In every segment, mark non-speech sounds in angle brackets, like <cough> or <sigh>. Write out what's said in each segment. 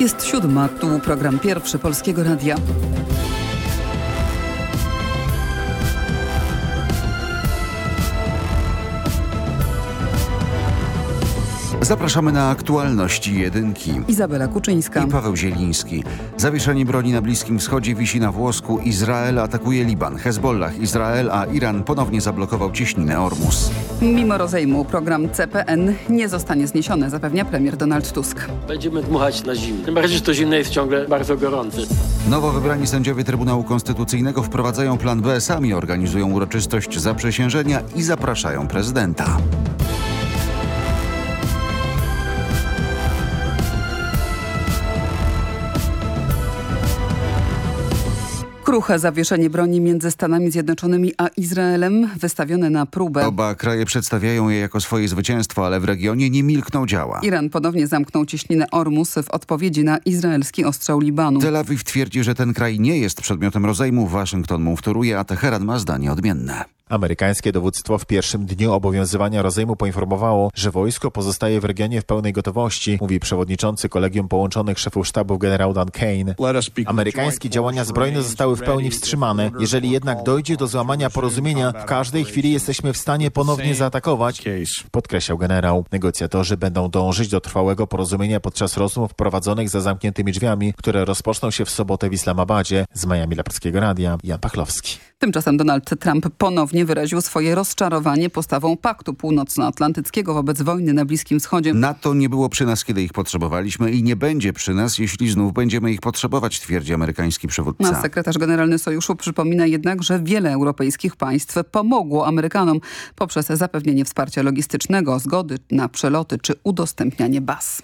Jest siódma, tu program pierwszy Polskiego Radia. Zapraszamy na aktualności jedynki. Izabela Kuczyńska. I Paweł Zieliński. Zawieszenie broni na Bliskim Wschodzie wisi na włosku. Izrael atakuje Liban. Hezbollah, Izrael, a Iran ponownie zablokował cieśninę Ormus. Mimo rozejmu program CPN nie zostanie zniesiony, zapewnia premier Donald Tusk. Będziemy dmuchać na zimne. Tym bardziej, że to zimne jest ciągle bardzo gorące. Nowo wybrani sędziowie Trybunału Konstytucyjnego wprowadzają plan B, sami organizują uroczystość zaprzysiężenia i zapraszają prezydenta. Kruche zawieszenie broni między Stanami Zjednoczonymi a Izraelem wystawione na próbę. Oba kraje przedstawiają je jako swoje zwycięstwo, ale w regionie nie milkną działa. Iran ponownie zamknął cieśninę Ormus w odpowiedzi na izraelski ostrzał Libanu. Tel Awiw twierdzi, że ten kraj nie jest przedmiotem rozejmu. Waszyngton mu wtóruje, a Teheran ma zdanie odmienne. Amerykańskie dowództwo w pierwszym dniu obowiązywania rozejmu poinformowało, że wojsko pozostaje w regionie w pełnej gotowości, mówi przewodniczący Kolegium Połączonych Szefów Sztabów generał Dan Kane. Amerykańskie działania zbrojne zostały w pełni wstrzymane. Jeżeli jednak dojdzie do złamania porozumienia, w każdej chwili jesteśmy w stanie ponownie zaatakować, podkreślał generał. Negocjatorzy będą dążyć do trwałego porozumienia podczas rozmów prowadzonych za zamkniętymi drzwiami, które rozpoczną się w sobotę w Islamabadzie. Z Miami dla Polskiego Radia, Jan Pachlowski. Tymczasem Donald Trump ponownie wyraził swoje rozczarowanie postawą Paktu Północnoatlantyckiego wobec wojny na Bliskim Wschodzie. NATO nie było przy nas, kiedy ich potrzebowaliśmy i nie będzie przy nas, jeśli znów będziemy ich potrzebować, twierdzi amerykański przywódca. No, sekretarz generalny Sojuszu przypomina jednak, że wiele europejskich państw pomogło Amerykanom poprzez zapewnienie wsparcia logistycznego, zgody na przeloty czy udostępnianie baz.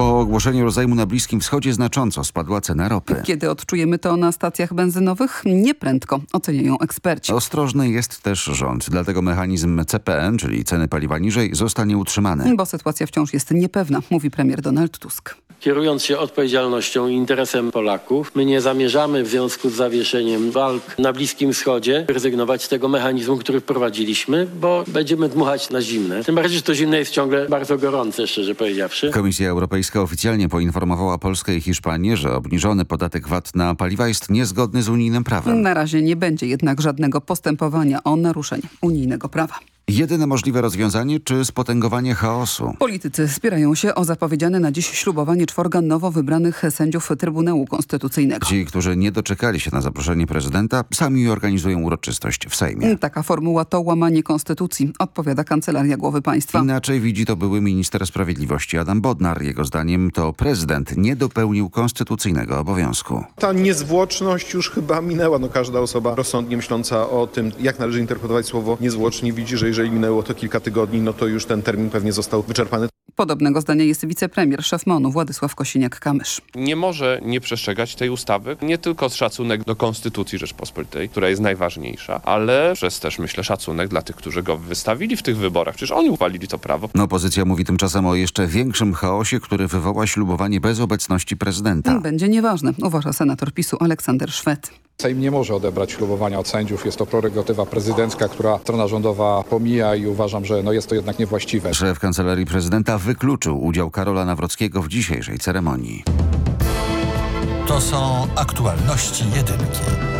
Po ogłoszeniu rozejmu na Bliskim Wschodzie znacząco spadła cena ropy. Kiedy odczujemy to na stacjach benzynowych? Nie prędko, oceniają eksperci. Ostrożny jest też rząd, dlatego mechanizm CPN, czyli ceny paliwa niżej, zostanie utrzymany. Bo sytuacja wciąż jest niepewna, mówi premier Donald Tusk. Kierując się odpowiedzialnością i interesem Polaków, my nie zamierzamy w związku z zawieszeniem walk na Bliskim Wschodzie rezygnować z tego mechanizmu, który wprowadziliśmy, bo będziemy dmuchać na zimne. Tym bardziej, że to zimne jest ciągle bardzo gorące, szczerze powiedziawszy. Komisja Europejska oficjalnie poinformowała Polskę i Hiszpanię, że obniżony podatek VAT na paliwa jest niezgodny z unijnym prawem. Na razie nie będzie jednak żadnego postępowania o naruszenie unijnego prawa. Jedyne możliwe rozwiązanie czy spotęgowanie chaosu? Politycy spierają się o zapowiedziane na dziś ślubowanie czworga nowo wybranych sędziów Trybunału Konstytucyjnego. Ci, którzy nie doczekali się na zaproszenie prezydenta, sami organizują uroczystość w Sejmie. Taka formuła to łamanie konstytucji, odpowiada Kancelaria Głowy Państwa. Inaczej widzi to były minister sprawiedliwości Adam Bodnar. Jego zdaniem to prezydent nie dopełnił konstytucyjnego obowiązku. Ta niezwłoczność już chyba minęła. No, każda osoba rozsądnie myśląca o tym, jak należy interpretować słowo niezwłocznie, widzi, że jeżeli minęło to kilka tygodni, no to już ten termin pewnie został wyczerpany. Podobnego zdania jest wicepremier szef MONU Władysław Kosiniak-Kamysz. Nie może nie przestrzegać tej ustawy nie tylko z szacunek do Konstytucji Rzeczpospolitej, która jest najważniejsza, ale przez też myślę szacunek dla tych, którzy go wystawili w tych wyborach. Przecież oni uchwalili to prawo. No, opozycja mówi tymczasem o jeszcze większym chaosie, który wywoła ślubowanie bez obecności prezydenta. Będzie nieważne, uważa senator PiSu Aleksander Szwed. Sejm nie może odebrać ślubowania od sędziów. Jest to prerogatywa prezydencka, która strona rządowa pomija i uważam, że no jest to jednak niewłaściwe. Szef Kancelarii Prezydenta wykluczył udział Karola Nawrockiego w dzisiejszej ceremonii. To są aktualności jedynki.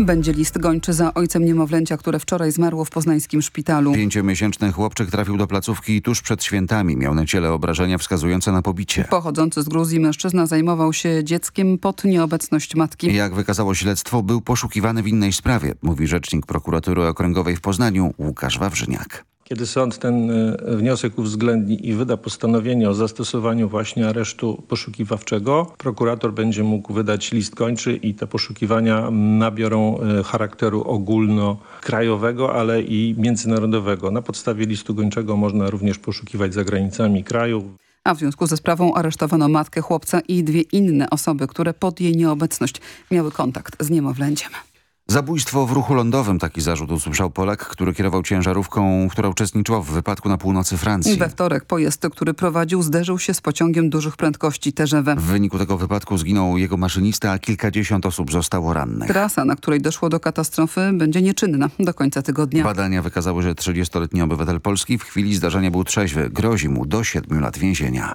Będzie list gończy za ojcem niemowlęcia, które wczoraj zmarło w poznańskim szpitalu. Pięciomiesięczny chłopczyk trafił do placówki tuż przed świętami. Miał na ciele obrażenia wskazujące na pobicie. Pochodzący z Gruzji mężczyzna zajmował się dzieckiem pod nieobecność matki. Jak wykazało śledztwo, był poszukiwany w innej sprawie, mówi rzecznik prokuratury okręgowej w Poznaniu Łukasz Wawrzyniak. Kiedy sąd ten wniosek uwzględni i wyda postanowienie o zastosowaniu właśnie aresztu poszukiwawczego, prokurator będzie mógł wydać list kończy i te poszukiwania nabiorą charakteru ogólnokrajowego, ale i międzynarodowego. Na podstawie listu gończego można również poszukiwać za granicami kraju. A w związku ze sprawą aresztowano matkę chłopca i dwie inne osoby, które pod jej nieobecność miały kontakt z niemowlęciem. Zabójstwo w ruchu lądowym. Taki zarzut usłyszał Polak, który kierował ciężarówką, która uczestniczyła w wypadku na północy Francji. We wtorek pojazd, który prowadził, zderzył się z pociągiem dużych prędkości TGV. W wyniku tego wypadku zginął jego maszynista, a kilkadziesiąt osób zostało rannych. Trasa, na której doszło do katastrofy, będzie nieczynna do końca tygodnia. Badania wykazały, że 30-letni obywatel Polski w chwili zdarzenia był trzeźwy. Grozi mu do 7 lat więzienia.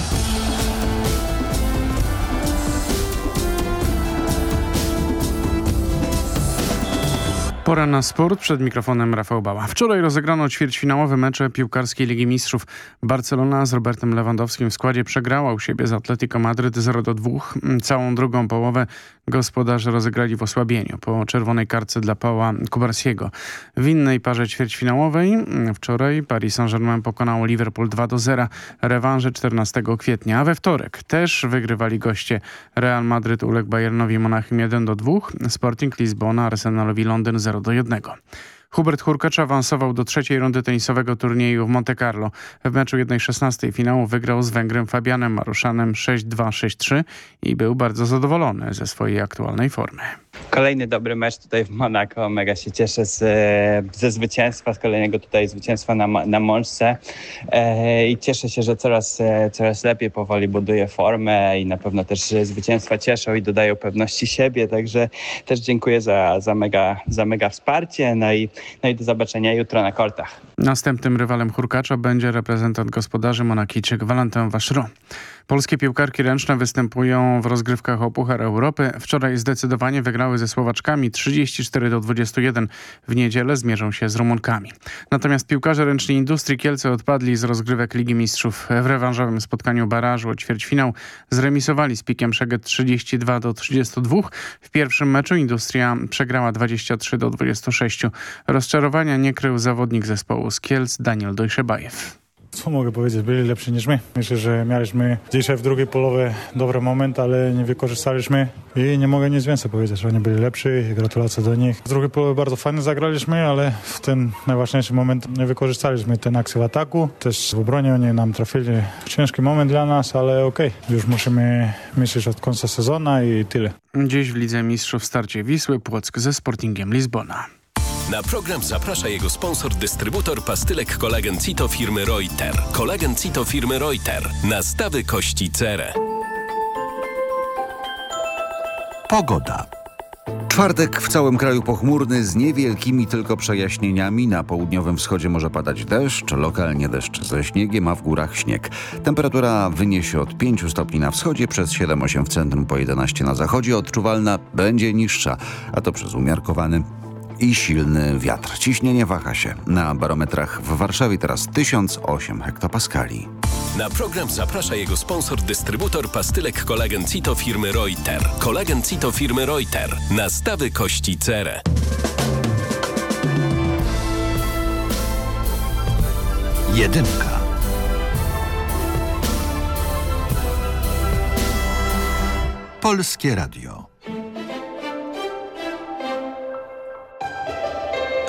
Pora na sport. Przed mikrofonem Rafał Bała. Wczoraj rozegrano ćwierćfinałowe mecze piłkarskiej Ligi Mistrzów. Barcelona z Robertem Lewandowskim w składzie przegrała u siebie z Atletico Madryt 0-2. Całą drugą połowę gospodarze rozegrali w osłabieniu po czerwonej kartce dla Pała Kubarsiego. W innej parze ćwierćfinałowej wczoraj Paris Saint-Germain pokonało Liverpool 2-0. Rewanże 14 kwietnia, a we wtorek też wygrywali goście. Real Madryt uległ Bayernowi Monachium 1-2. Sporting Lizbona Arsenalowi Londyn 0 do 1. Hubert Hurkacz awansował do trzeciej rundy tenisowego turnieju w Monte Carlo. W meczu 1-16 finału wygrał z Węgrem Fabianem Maruszanem 6-2-6-3 i był bardzo zadowolony ze swojej aktualnej formy. Kolejny dobry mecz tutaj w Monako. Mega się cieszę z, ze zwycięstwa, z kolejnego tutaj zwycięstwa na, na Mączce e, i cieszę się, że coraz, coraz lepiej powoli buduję formę i na pewno też zwycięstwa cieszą i dodają pewności siebie, także też dziękuję za, za, mega, za mega wsparcie, no i, no i do zobaczenia jutro na kortach. Następnym rywalem Hurkacza będzie reprezentant gospodarzy Monakijczyk Valentin Vacheron. Polskie piłkarki ręczne występują w rozgrywkach o Puchar Europy. Wczoraj zdecydowanie wygrały ze Słowaczkami 34 do 21. W niedzielę zmierzą się z Rumunkami. Natomiast piłkarze ręczni Industrii Kielce odpadli z rozgrywek Ligi Mistrzów. W rewanżowym spotkaniu barażu o ćwierćfinał zremisowali z Pikiem Szeged 32 do 32. W pierwszym meczu Industria przegrała 23 do 26. Rozczarowania nie krył zawodnik zespołu z Kielc Daniel Dojszebajew. Co mogę powiedzieć? Byli lepsi niż my. Myślę, że mieliśmy dzisiaj w drugiej połowie dobry moment, ale nie wykorzystaliśmy i nie mogę nic więcej powiedzieć, oni byli lepsi i gratulacje do nich. W drugiej połowie bardzo fajnie zagraliśmy, ale w ten najważniejszy moment nie wykorzystaliśmy ten akcji w ataku. Też w obronie oni nam trafili. Ciężki moment dla nas, ale okej. Okay. Już musimy myśleć od końca sezonu i tyle. Dziś w Lidze Mistrzów starcie Wisły Płock ze Sportingiem Lizbona. Na program zaprasza jego sponsor, dystrybutor pastylek kolagen Cito firmy Reuter. Kolagen Cito firmy Reuter. Nastawy kości cerę. Pogoda. Czwartek w całym kraju pochmurny z niewielkimi tylko przejaśnieniami. Na południowym wschodzie może padać deszcz, lokalnie deszcz ze śniegiem, a w górach śnieg. Temperatura wyniesie od 5 stopni na wschodzie, przez 7-8 w centrum, po 11 na zachodzie. Odczuwalna będzie niższa, a to przez umiarkowany i silny wiatr. Ciśnienie waha się. Na barometrach w Warszawie teraz 1008 hektopaskali. Na program zaprasza jego sponsor, dystrybutor pastylek kolagen Cito firmy Reuter. Kolagen Cito firmy Reuter. Nastawy kości cerę. Jedynka. Polskie Radio.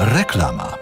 Reklama.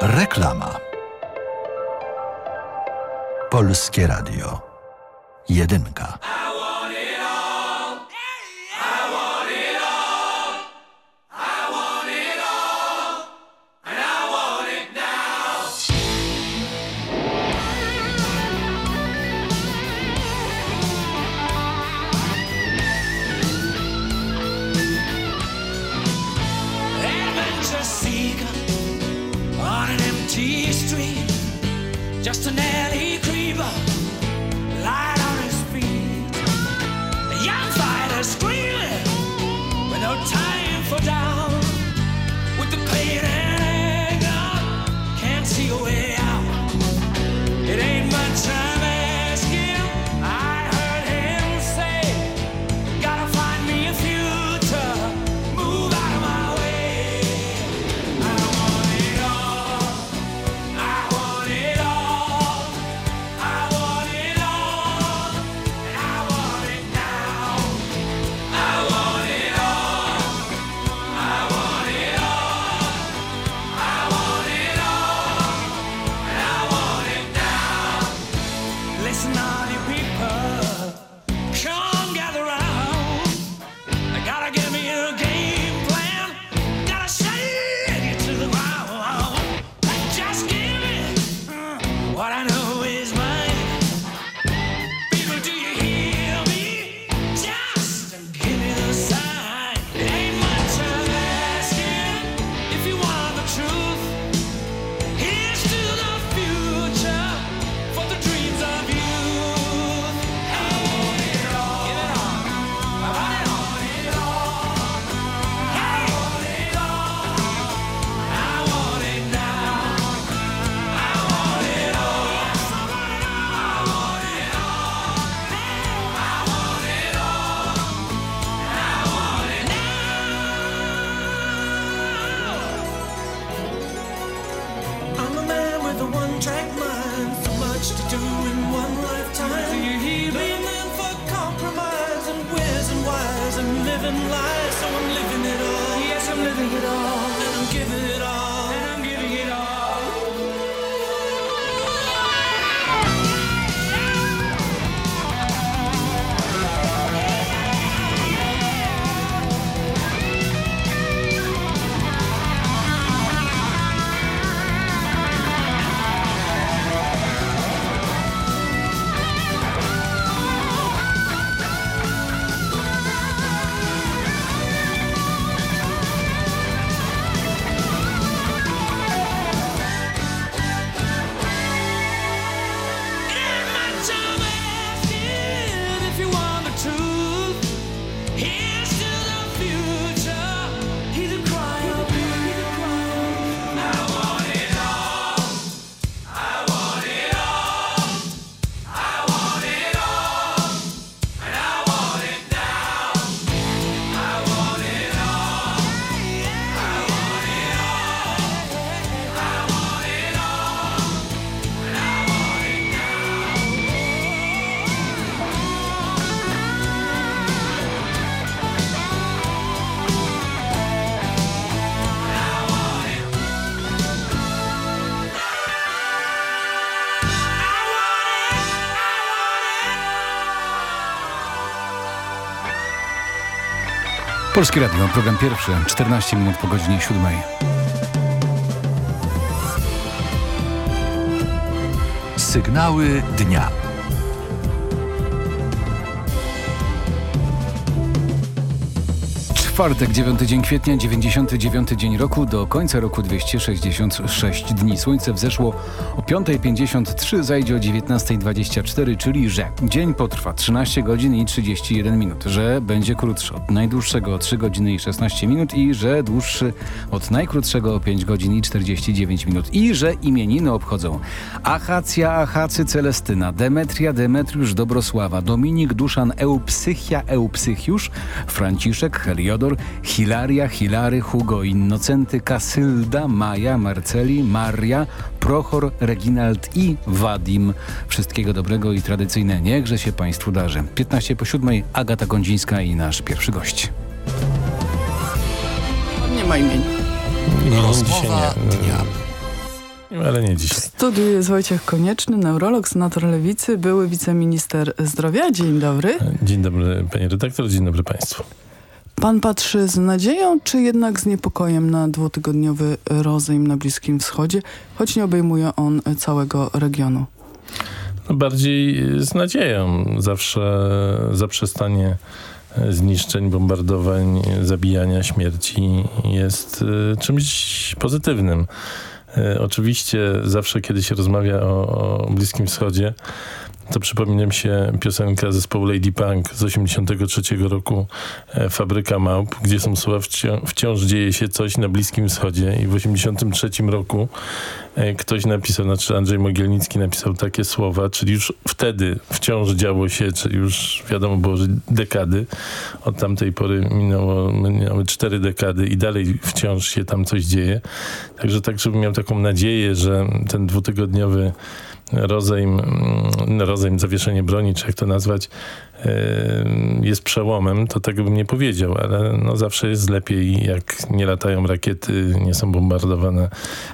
Reklama. Polskie Radio. Jedynka. Just an alley creeper, Polskie Radio, program pierwszy, 14 minut po godzinie 7. Sygnały dnia. Czwartek, 9 dzień kwietnia, 99 dzień roku, do końca roku 266 dni. Słońce wzeszło o 5.53, zajdzie o 19.24, czyli że dzień potrwa 13 godzin i 31 minut, że będzie krótszy od najdłuższego o 3 godziny i 16 minut i że dłuższy od najkrótszego o 5 godzin i 49 minut i że imieniny obchodzą Achacja, Achacy, Celestyna, Demetria, Demetriusz, Dobrosława, Dominik, Duszan, Eupsychia, Eupsychiusz, Franciszek, Heliodor, Hilaria, Hilary, Hugo, Innocenty, Kasylda, Maja, Marceli, Maria, Prochor, Reginald i Wadim. Wszystkiego dobrego i tradycyjne niechże się Państwu darzy. 15 po 7, Agata Kondzińska i nasz pierwszy gość. Nie ma imienia. Rozmowa dnia. Ale nie dziś. W studiu jest Wojciech Konieczny, neurolog, senator Lewicy, były wiceminister zdrowia. Dzień dobry. Dzień dobry panie redaktor, dzień dobry państwu. Pan patrzy z nadzieją, czy jednak z niepokojem na dwutygodniowy rozejm na Bliskim Wschodzie, choć nie obejmuje on całego regionu? No bardziej z nadzieją. Zawsze zaprzestanie zniszczeń, bombardowań, zabijania, śmierci jest y, czymś pozytywnym. Y, oczywiście zawsze, kiedy się rozmawia o, o Bliskim Wschodzie, to przypomina mi się piosenka zespołu Lady Punk z 83 roku e, Fabryka Małp, gdzie są słowa wciąż, dzieje się coś na Bliskim Wschodzie i w 83 roku e, ktoś napisał, znaczy Andrzej Mogielnicki napisał takie słowa, czyli już wtedy wciąż działo się, czyli już wiadomo było, że dekady. Od tamtej pory minęło, minęły cztery dekady i dalej wciąż się tam coś dzieje. Także tak, żebym miał taką nadzieję, że ten dwutygodniowy rozejm, rozejm, zawieszenie broni, czy jak to nazwać, jest przełomem, to tego bym nie powiedział, ale no zawsze jest lepiej, jak nie latają rakiety, nie są bombardowane.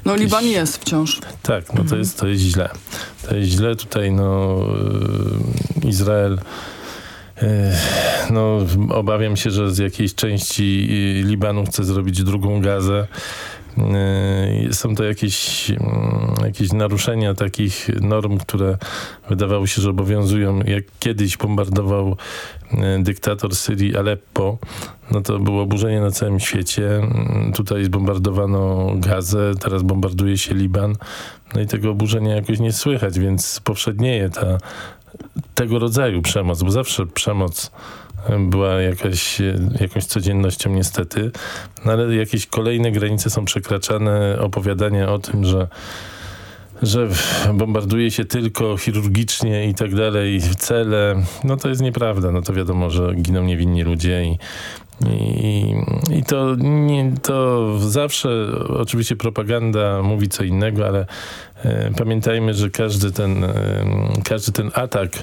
No jakieś... Liban jest wciąż. Tak, no to jest, to jest źle. To jest źle. Tutaj no Izrael no, obawiam się, że z jakiejś części Libanu chce zrobić drugą gazę. Są to jakieś, jakieś naruszenia takich norm, które wydawało się, że obowiązują. Jak kiedyś bombardował dyktator Syrii Aleppo, no to było oburzenie na całym świecie. Tutaj zbombardowano Gazę, teraz bombarduje się Liban. No i tego oburzenia jakoś nie słychać, więc powszednieje ta tego rodzaju przemoc, bo zawsze przemoc była jakaś, jakąś codziennością niestety, no ale jakieś kolejne granice są przekraczane, opowiadanie o tym, że że bombarduje się tylko chirurgicznie i tak dalej, cele, no to jest nieprawda. No to wiadomo, że giną niewinni ludzie i, i, i to, nie, to zawsze oczywiście propaganda mówi co innego, ale e, pamiętajmy, że każdy ten, e, każdy ten atak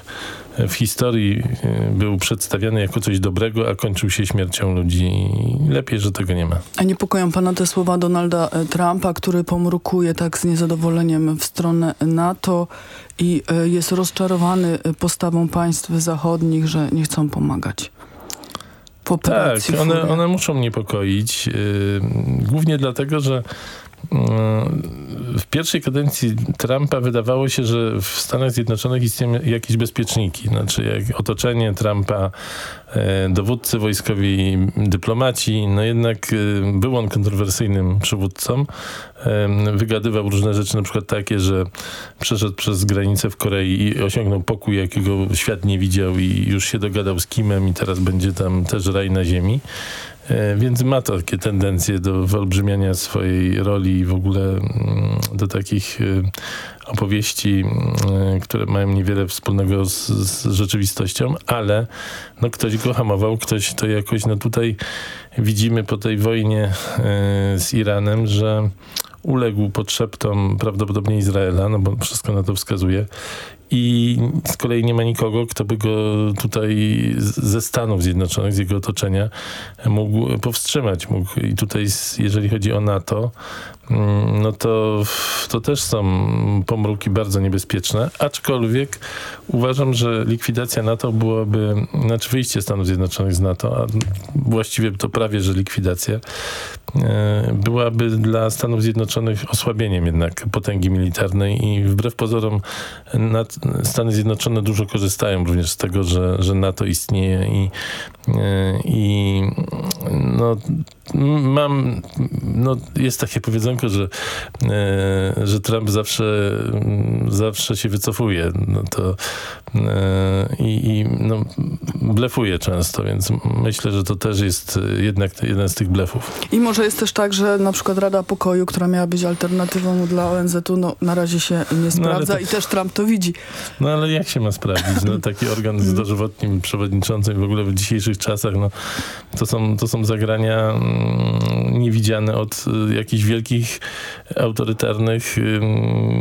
w historii e, był przedstawiany jako coś dobrego, a kończył się śmiercią ludzi. Lepiej, że tego nie ma. A niepokoją pana te słowa Donalda Trumpa, który pomrukuje tak z niezadowoleniem w stronę NATO i jest rozczarowany postawą państw zachodnich, że nie chcą pomagać? Tak, one, one muszą niepokoić. Yy, głównie dlatego, że w pierwszej kadencji Trumpa wydawało się, że w Stanach Zjednoczonych istnieją jakieś bezpieczniki. Znaczy jak otoczenie Trumpa, e, dowódcy wojskowi, dyplomaci, no jednak e, był on kontrowersyjnym przywódcą. E, wygadywał różne rzeczy, na przykład takie, że przeszedł przez granicę w Korei i osiągnął pokój, jakiego świat nie widział i już się dogadał z Kimem i teraz będzie tam też raj na ziemi. E, więc ma takie tendencje do wyolbrzymiania swojej roli i w ogóle mm, do takich e, opowieści, mm, które mają niewiele wspólnego z, z, rzeczywistością, ale no, ktoś go hamował, ktoś to jakoś, no tutaj widzimy po tej wojnie e, z Iranem, że uległ pod szeptom prawdopodobnie Izraela, no bo wszystko na to wskazuje i z kolei nie ma nikogo, kto by go tutaj ze Stanów Zjednoczonych, z jego otoczenia mógł powstrzymać. Mógł. I tutaj jeżeli chodzi o NATO, no to, to też są pomruki bardzo niebezpieczne, aczkolwiek uważam, że likwidacja NATO byłaby, znaczy wyjście Stanów Zjednoczonych z NATO, a właściwie to prawie, że likwidacja, e, byłaby dla Stanów Zjednoczonych osłabieniem jednak potęgi militarnej i wbrew pozorom Stany Zjednoczone dużo korzystają również z tego, że, że NATO istnieje i, e, i no, mam, no, jest takie powiedzonko, że, e, że Trump zawsze, zawsze się wycofuje. No to e, i, i no, blefuje często, więc myślę, że to też jest jednak jeden z tych blefów. I może jest też tak, że na przykład Rada Pokoju, która miała być alternatywą dla ONZ-u, no, na razie się nie sprawdza no, to, i też Trump to widzi. No ale jak się ma sprawdzić? No, taki organ z dożywotnim przewodniczącym w ogóle w dzisiejszych czasach, no, to, są, to są zagrania mm, niewidziane od y, jakichś wielkich autorytarnych y,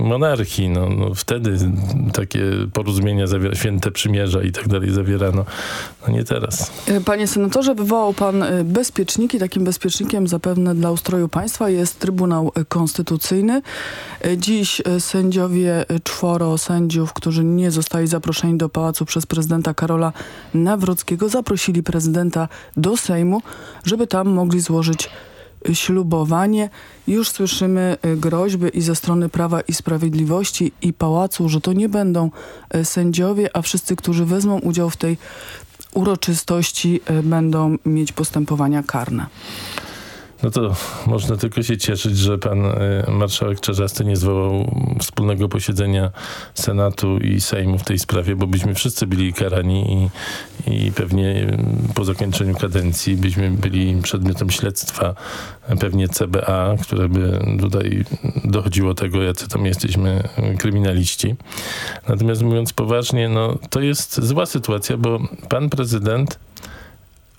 monarchii. No, no, wtedy takie porozumienia, zawiera, święte przymierza i tak dalej zawierano. No nie teraz. E, panie senatorze, wywołał pan e, bezpieczniki. Takim bezpiecznikiem zapewne dla ustroju państwa jest Trybunał Konstytucyjny. E, dziś sędziowie, czworo sędziów, którzy nie zostali zaproszeni do pałacu przez prezydenta Karola Nawrockiego, zaprosili prezydenta do Sejmu, żeby tam mogli złożyć ślubowanie. Już słyszymy groźby i ze strony Prawa i Sprawiedliwości i Pałacu, że to nie będą sędziowie, a wszyscy, którzy wezmą udział w tej uroczystości e, będą mieć postępowania karne. No to można tylko się cieszyć, że pan y, marszałek Czarzasty nie zwołał wspólnego posiedzenia Senatu i Sejmu w tej sprawie, bo byśmy wszyscy byli karani i, i pewnie y, po zakończeniu kadencji byśmy byli przedmiotem śledztwa, pewnie CBA, które by tutaj dochodziło tego, jacy tam jesteśmy kryminaliści. Natomiast mówiąc poważnie, no to jest zła sytuacja, bo pan prezydent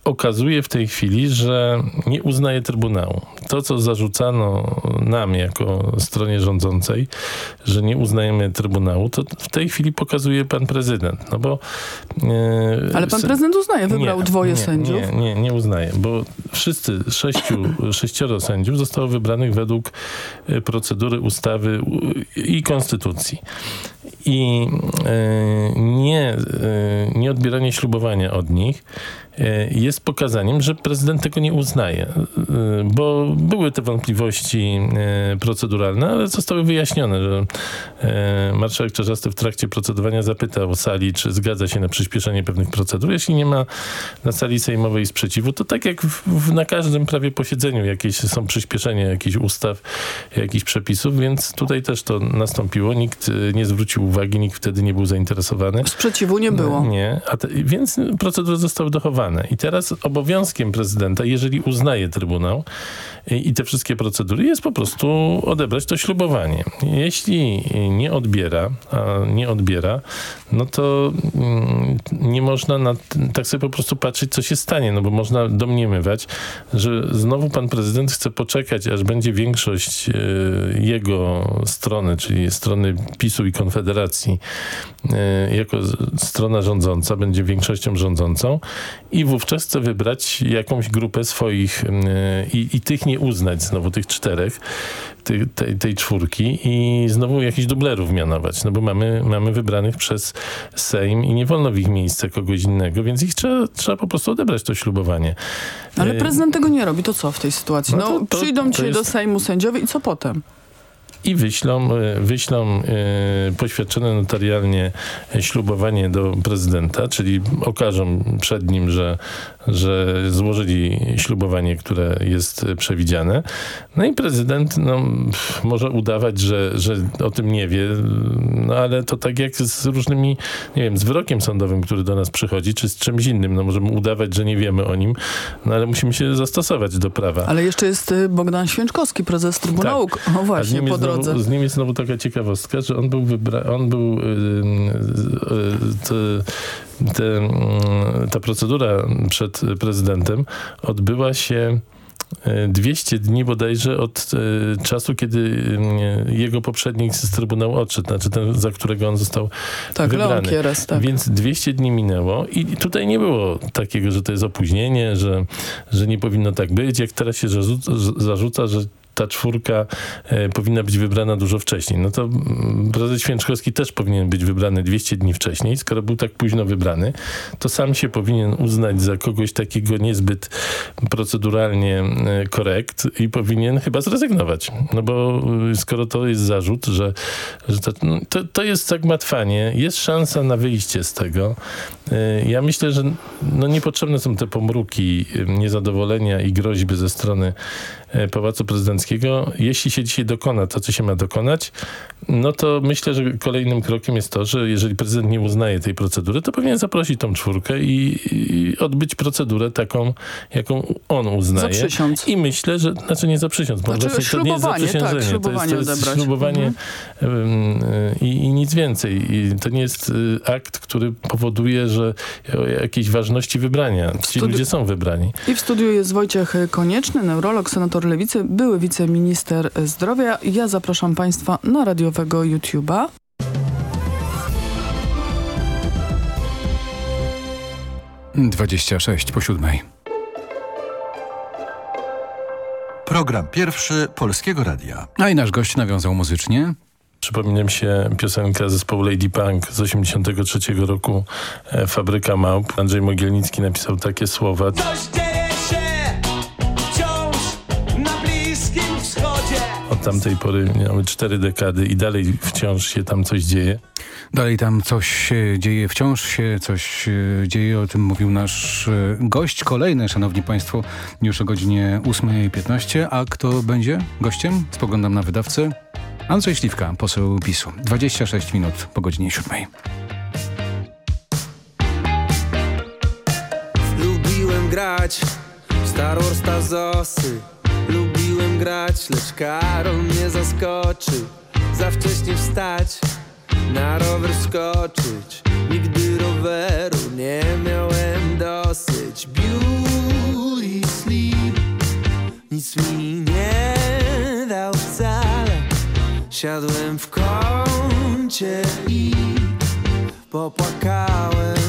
okazuje w tej chwili, że nie uznaje Trybunału. To, co zarzucano nam jako stronie rządzącej, że nie uznajemy Trybunału, to w tej chwili pokazuje pan prezydent. No bo, e, Ale pan prezydent uznaje, wybrał nie, dwoje nie, sędziów. Nie, nie, nie uznaje, bo wszyscy, sześciu, sześcioro sędziów zostało wybranych według e, procedury ustawy i konstytucji. I e, nie, e, nie odbieranie ślubowania od nich jest pokazaniem, że prezydent tego nie uznaje. E, bo były te wątpliwości e, proceduralne, ale zostały wyjaśnione, że marszałek Czarzasty w trakcie procedowania zapytał sali, czy zgadza się na przyspieszenie pewnych procedur. Jeśli nie ma na sali sejmowej sprzeciwu, to tak jak w, w, na każdym prawie posiedzeniu jakieś są przyspieszenia jakichś ustaw, jakichś przepisów, więc tutaj też to nastąpiło. Nikt nie zwrócił uwagi, nikt wtedy nie był zainteresowany. Sprzeciwu nie było. Nie, te, więc procedury zostały dochowane. I teraz obowiązkiem prezydenta, jeżeli uznaje Trybunał i, i te wszystkie procedury, jest po prostu odebrać to ślubowanie. Jeśli nie odbiera, a nie odbiera, no to mm, nie można na, tak sobie po prostu patrzeć, co się stanie, no bo można domniemywać, że znowu pan prezydent chce poczekać, aż będzie większość e, jego strony, czyli strony PiSu i Konfederacji, e, jako strona rządząca, będzie większością rządzącą i wówczas chce wybrać jakąś grupę swoich e, i, i tych nie uznać, znowu tych czterech, tej, tej, tej czwórki i znowu jakichś dublerów mianować, no bo mamy, mamy wybranych przez Sejm i nie wolno w ich miejsce kogoś innego, więc ich trzeba, trzeba po prostu odebrać to ślubowanie. Ale prezydent tego nie robi, to co w tej sytuacji? No, no to, to, przyjdą dzisiaj jest... do Sejmu sędziowie i co potem? I wyślą, e, wyślą e, poświadczone notarialnie ślubowanie do prezydenta, czyli okażą przed nim, że, że złożyli ślubowanie, które jest przewidziane. No i prezydent no, może udawać, że, że o tym nie wie, no ale to tak jak z różnymi, nie wiem, z wyrokiem sądowym, który do nas przychodzi, czy z czymś innym. No możemy udawać, że nie wiemy o nim, no ale musimy się zastosować do prawa. Ale jeszcze jest y, Bogdan Święczkowski, prezes Trybunału. Tak. O właśnie, po drodze znowu, z nim jest znowu taka ciekawostka, że on był, wybra- on był yy, yy, te, yy, ta procedura przed prezydentem odbyła się 200 dni bodajże od e, czasu, kiedy e, jego poprzednik z Trybunału odszedł, znaczy ten, za którego on został tak, wybrany. Kieres, tak. Więc 200 dni minęło i tutaj nie było takiego, że to jest opóźnienie, że, że nie powinno tak być, jak teraz się zarzuca, że ta czwórka e, powinna być wybrana dużo wcześniej. No to mm, prezes Święczkowski też powinien być wybrany 200 dni wcześniej. Skoro był tak późno wybrany, to sam się powinien uznać za kogoś takiego niezbyt proceduralnie e, korekt i powinien chyba zrezygnować. No bo y, skoro to jest zarzut, że, że to, no, to, to jest zagmatwanie, jest szansa na wyjście z tego. E, Ja myślę, że no niepotrzebne są te pomruki y, niezadowolenia i groźby ze strony e, Pałacu Prezydenckiego. Jeśli się dzisiaj dokona to, co się ma dokonać, no to myślę, że kolejnym krokiem jest to, że jeżeli prezydent nie uznaje tej procedury, to powinien zaprosić tą czwórkę i, i odbyć procedurę taką, jaką on uznaje. Zaprzysiąc. I myślę, że, znaczy nie zaprzysiąc, bo Znaczy właśnie to nie jest tak, zaprzysiężenie. ślubowanie to jest, to jest odebrać. ślubowanie Mhm. y, i, i nic więcej. I to nie jest y, akt, który powoduje, że jakiejś ważności wybrania. Ci ludzie są wybrani. I w studiu jest Wojciech Konieczny, neurolog, senator Lewicy, były wiceminister zdrowia. Ja zapraszam Państwa na radiowego YouTube'a. Dwadzieścia sześć po siódmej. Program pierwszy Polskiego Radia. A i nasz gość nawiązał muzycznie. Przypomina mi się piosenka zespołu Lady Punk z 83 roku e, Fabryka Małp. Andrzej Mogielnicki napisał takie słowa. Coś dzieje się wciąż na Bliskim Wschodzie. Od tamtej pory miały cztery dekady i dalej wciąż się tam coś dzieje. Dalej tam coś się dzieje, wciąż się coś e, dzieje, o tym mówił nasz e, gość. Kolejny, szanowni państwo, już o godzinie 8.15. A kto będzie gościem? Spoglądam na wydawcę. Andrzej Śliwka, poseł PiSu. 26 minut po godzinie 7. Lubiłem grać w Star Wars Tarzosy Lubiłem grać, lecz Karol mnie zaskoczył Za wcześnie wstać, na rower skoczyć Nigdy roweru nie miałem dosyć Beauty sleep Nic mi nie Siadłem w kącie i popłakałem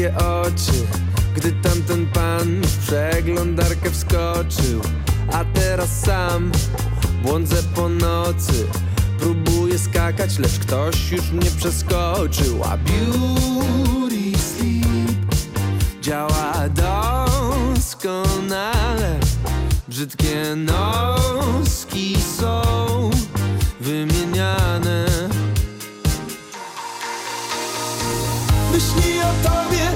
miał wielkie oczy Gdy tamten pan w przeglądarkę wskoczył. A teraz sam błądzę po nocy Próbuję skakać, lecz ktoś już mnie przeskoczył. A beauty sleep działa doskonale. Brzydkie noski są wymieniane Myśli o tobie,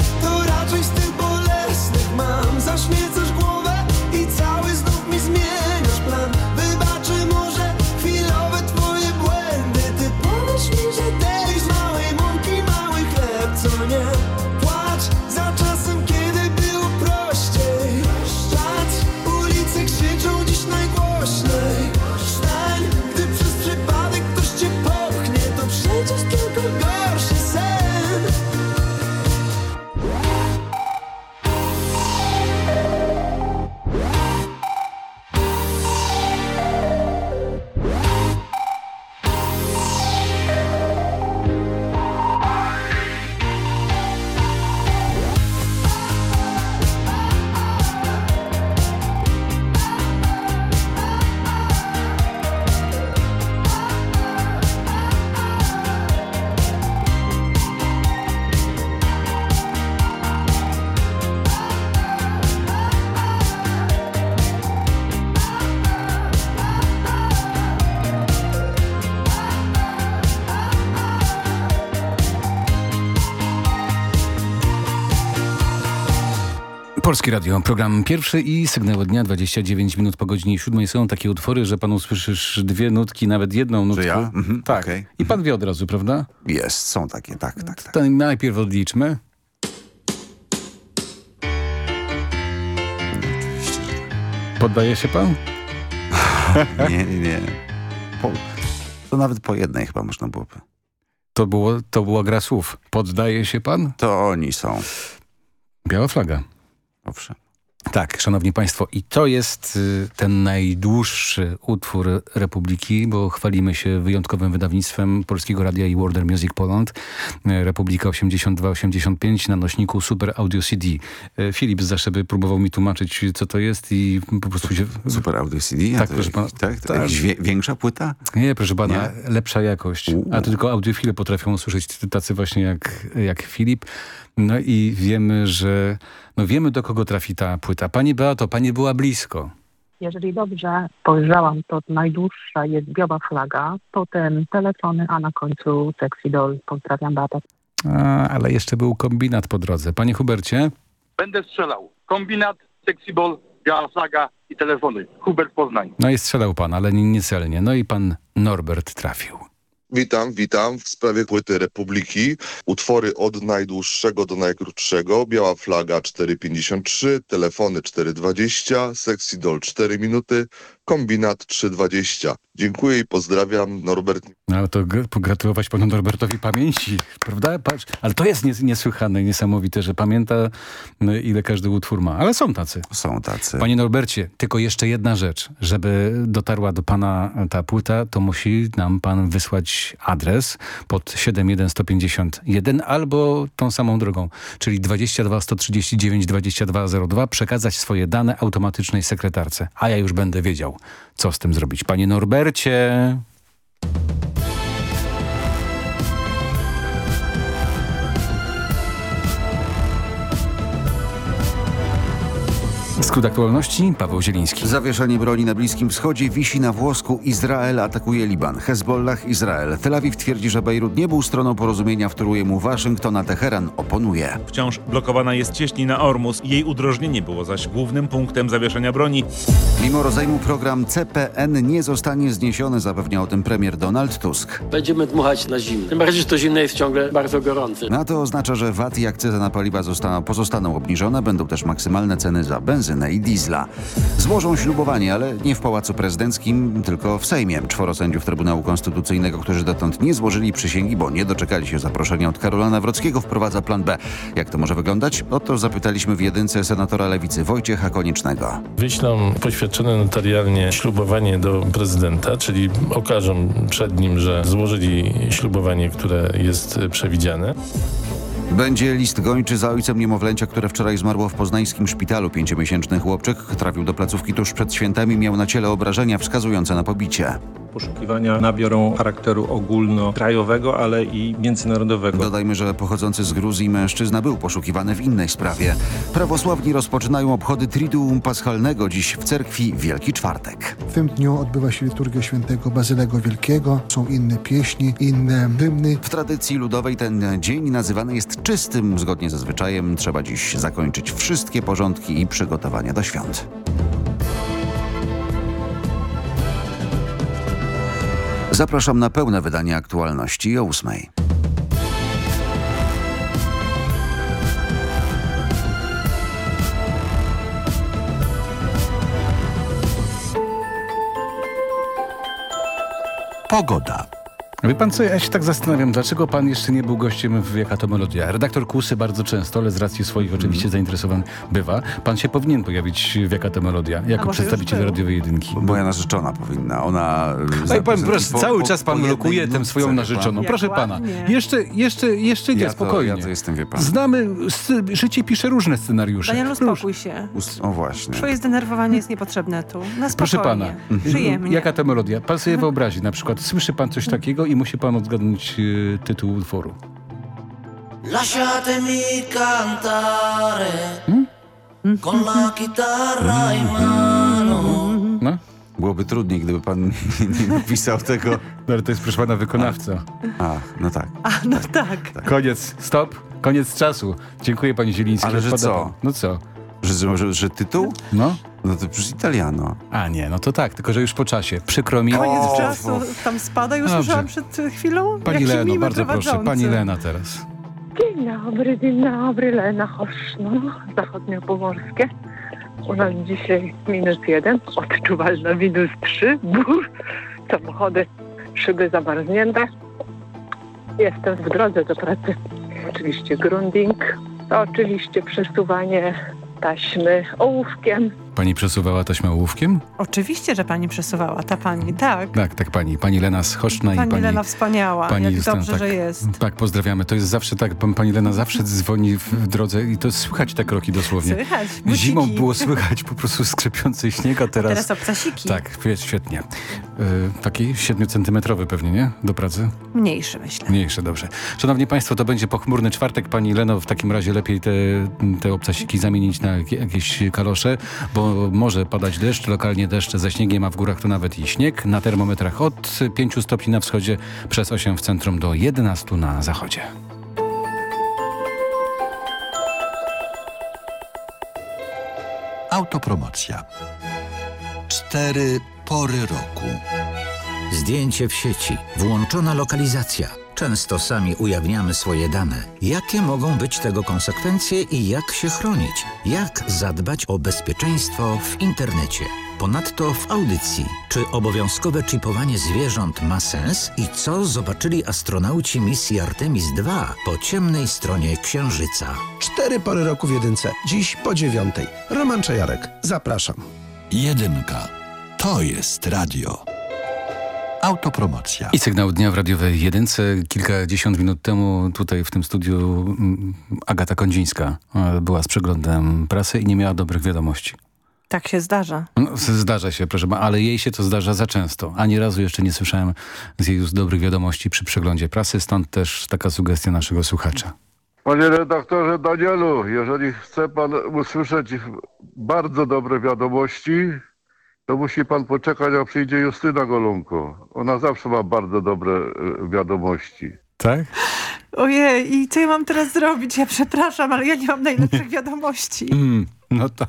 Polski Radio, program pierwszy i sygnał dnia 29 minut po godzinie 7 są takie utwory, że pan usłyszysz dwie nutki, nawet jedną nutkę. ja? Mhm, tak. okej. I pan wie od razu, prawda? Jest, są takie, tak, tak, tak. To najpierw odliczmy. Poddaje się pan? <laughs> Nie, nie, nie. Po, to nawet po jednej chyba można byłoby. To, było, to była gra słów. Poddaje się pan? To oni są. Biała flaga. Owszem. Tak, szanowni państwo, i to jest y, ten najdłuższy utwór Republiki, bo chwalimy się wyjątkowym wydawnictwem Polskiego Radia i Warner Music Poland. Y, Republika 82-85 na nośniku Super Audio CD. Y, Filip zawsze by próbował mi tłumaczyć, co to jest i po prostu się... Super Audio CD? Tak, to proszę pana. Tak, to wie, większa płyta? Nie, proszę pana, Nie? lepsza jakość. A to tylko audiofile potrafią usłyszeć tacy właśnie jak, jak Filip. No i wiemy, że no wiemy do kogo trafi ta płyta. Pani Beato, pani była blisko. Jeżeli dobrze spojrzałam, to najdłuższa jest biała flaga, potem telefony, a na końcu sexy doll. Pozdrawiam, Beata. A, ale jeszcze był kombinat po drodze. Panie Hubercie? Będę strzelał. Kombinat, sexy ball, biała flaga i telefony. Hubert Poznań. No i strzelał pan, ale nie- niecelnie. No i pan Norbert trafił. Witam, witam w sprawie płyty Republiki. Utwory od najdłuższego do najkrótszego. Biała flaga 4,53, telefony 4,20, sexy doll 4 minuty, kombinat 3,20. Dziękuję i pozdrawiam. Norbert No ale to gr- pogratulować panu Norbertowi pamięci, prawda? Patrz, ale to jest nies niesłychane, niesamowite, że pamięta no, ile każdy utwór ma. Ale są tacy. Są tacy. Panie Norbercie, tylko jeszcze jedna rzecz. Żeby dotarła do pana ta płyta, to musi nam pan wysłać adres pod 71151 albo tą samą drogą, czyli 22 139 2202, przekazać swoje dane automatycznej sekretarce. A ja już będę wiedział, co z tym zrobić. Panie Norbercie... Skrót aktualności, Paweł Zieliński. Zawieszenie broni na Bliskim Wschodzie wisi na włosku. Izrael atakuje Liban. Hezbollah Izrael. Tel Awiw twierdzi, że Bejrut nie był stroną porozumienia, wtóruje mu Waszyngton, a Teheran oponuje. Wciąż blokowana jest cieśnina Ormus. Jej udrożnienie było zaś głównym punktem zawieszenia broni. Mimo rozejmu program CPN nie zostanie zniesiony, zapewnia o tym premier Donald Tusk. Będziemy dmuchać na zimno. Tym bardziej, że to zimno jest ciągle bardzo gorące. Na to oznacza, że VAT i akcyza na paliwa zostaną, pozostaną obniżone, będą też maksymalne ceny za benzynę i diesla. Złożą ślubowanie, ale nie w Pałacu Prezydenckim, tylko w Sejmie. Czworo sędziów Trybunału Konstytucyjnego, którzy dotąd nie złożyli przysięgi, bo nie doczekali się zaproszenia od Karola Nawrockiego, wprowadza plan B. Jak to może wyglądać? O to zapytaliśmy w jedynce senatora Lewicy Wojciecha Koniecznego. Wyślą poświadczone notarialnie ślubowanie do prezydenta, czyli okażą przed nim, że złożyli ślubowanie, które jest przewidziane. Będzie list gończy za ojcem niemowlęcia, które wczoraj zmarło w poznańskim szpitalu. Pięciomiesięczny chłopczyk trafił do placówki tuż przed świętami, miał na ciele obrażenia wskazujące na pobicie. Poszukiwania nabiorą charakteru ogólnokrajowego, ale i międzynarodowego. Dodajmy, że pochodzący z Gruzji mężczyzna był poszukiwany w innej sprawie. Prawosławni rozpoczynają obchody Triduum Paschalnego dziś w cerkwi Wielki Czwartek. W tym dniu odbywa się liturgia świętego Bazylego Wielkiego. Są inne pieśni, inne hymny. W tradycji ludowej ten dzień nazywany jest czystym. Zgodnie ze zwyczajem trzeba dziś zakończyć wszystkie porządki i przygotowania do świąt. Zapraszam na pełne wydanie aktualności o ósmej. Pogoda. Wie pan co, ja się tak zastanawiam, dlaczego pan jeszcze nie był gościem w Jaka to Melodia? Redaktor Kusy bardzo często, ale z racji swoich Mhm. oczywiście zainteresowań bywa. Pan się powinien pojawić w Jaka to Melodia, jako przedstawiciel radiowej jedynki. Moja narzeczona powinna, ona... No i pan, proszę, po- cały po- czas pan lokuje tę swoją wie pan. narzeczoną. Proszę pana, jeszcze, jeszcze, jeszcze nie, Ja to- spokojnie. ja to jestem, wie pan. Znamy, życie pisze różne scenariusze. Danielu, spokój się. Ust- O właśnie. Twoje zdenerwowanie jest niepotrzebne tu. Na spokojnie. Proszę pana. Przyjemnie. jaka to melodia? Pan sobie wyobrazi, na przykład słyszy pan coś takiego i musi pan odgadnąć e, tytuł utworu. Lasciatemi cantare con la chitarra in mano. No? Byłoby trudniej, gdyby pan <laughs> nie napisał tego. No ale to jest proszę pana wykonawca. Ach, no tak. A, no tak. Koniec, stop, koniec czasu. Dziękuję panie Zieliński. Ale że co? No co? Że, że, że tytuł? No. No to przecież Italiano. A nie, no to tak, tylko że już po czasie. Przykro mi. Koniec O, czasu tam spada i Dobrze. usłyszałam przed chwilą. Pani Leno, bardzo proszę. Pani Lena teraz. Dzień dobry, dzień dobry, Lena Choszno, zachodniopomorskie. U nas dzisiaj minus jeden, odczuwalna minus trzy, bur, samochody, szyby zamarznięte. Jestem w drodze do pracy. Oczywiście grunding, oczywiście przesuwanie taśmy ołówkiem. Pani przesuwała taśmę ołówkiem? Oczywiście, że pani przesuwała, ta pani, tak. Tak, tak pani. Pani Lena z Choszna i Pani pani... Lena wspaniała, jak Justyna, dobrze, tak, że jest. Tak, pozdrawiamy. To jest zawsze tak, pan- pani Lena zawsze dzwoni w drodze i to słychać te kroki dosłownie. Słychać, buciki. Zimą było słychać po prostu skrzepiący śnieg, a teraz... Teraz obcasiki. Tak, jest świetnie. Y, taki 7-centymetrowy pewnie, nie? Do pracy? Mniejszy, myślę. Mniejsze, dobrze. Szanowni Państwo, to będzie pochmurny czwartek. Pani Leno, w takim razie lepiej te, te obcasiki zamienić na jakie- jakieś kalosze, bo może padać deszcz, lokalnie deszcze ze śniegiem, a w górach to nawet i śnieg. Na termometrach od 5 stopni na wschodzie, przez 8 w centrum do 11 na zachodzie. Autopromocja. Cztery pory roku. Zdjęcie w sieci, włączona lokalizacja. Często sami ujawniamy swoje dane. Jakie mogą być tego konsekwencje i jak się chronić? Jak zadbać o bezpieczeństwo w internecie? Ponadto w audycji, czy obowiązkowe chipowanie zwierząt ma sens i co zobaczyli astronauci misji Artemis II po ciemnej stronie Księżyca? Cztery pory roku w jedynce. Dziś po dziewiątej. Roman Czajarek. Zapraszam. Jedynka. To jest radio. Autopromocja. I sygnał dnia w radiowej jedynce. Kilkadziesiąt minut temu tutaj w tym studiu mm, Agata Kondzińska e, była z przeglądem prasy i nie miała dobrych wiadomości. Tak się zdarza. No, zdarza się, proszę, ale jej się to zdarza za często. Ani razu jeszcze nie słyszałem z jej ust dobrych wiadomości przy przeglądzie prasy, stąd też taka sugestia naszego słuchacza. Panie redaktorze Danielu, jeżeli chce pan usłyszeć bardzo dobre wiadomości, to musi pan poczekać, a przyjdzie Justyna Golunko. Ona zawsze ma bardzo dobre e, wiadomości. Tak? Ojej, i co ja mam teraz zrobić? Ja przepraszam, ale ja nie mam najlepszych wiadomości. Mm, no to...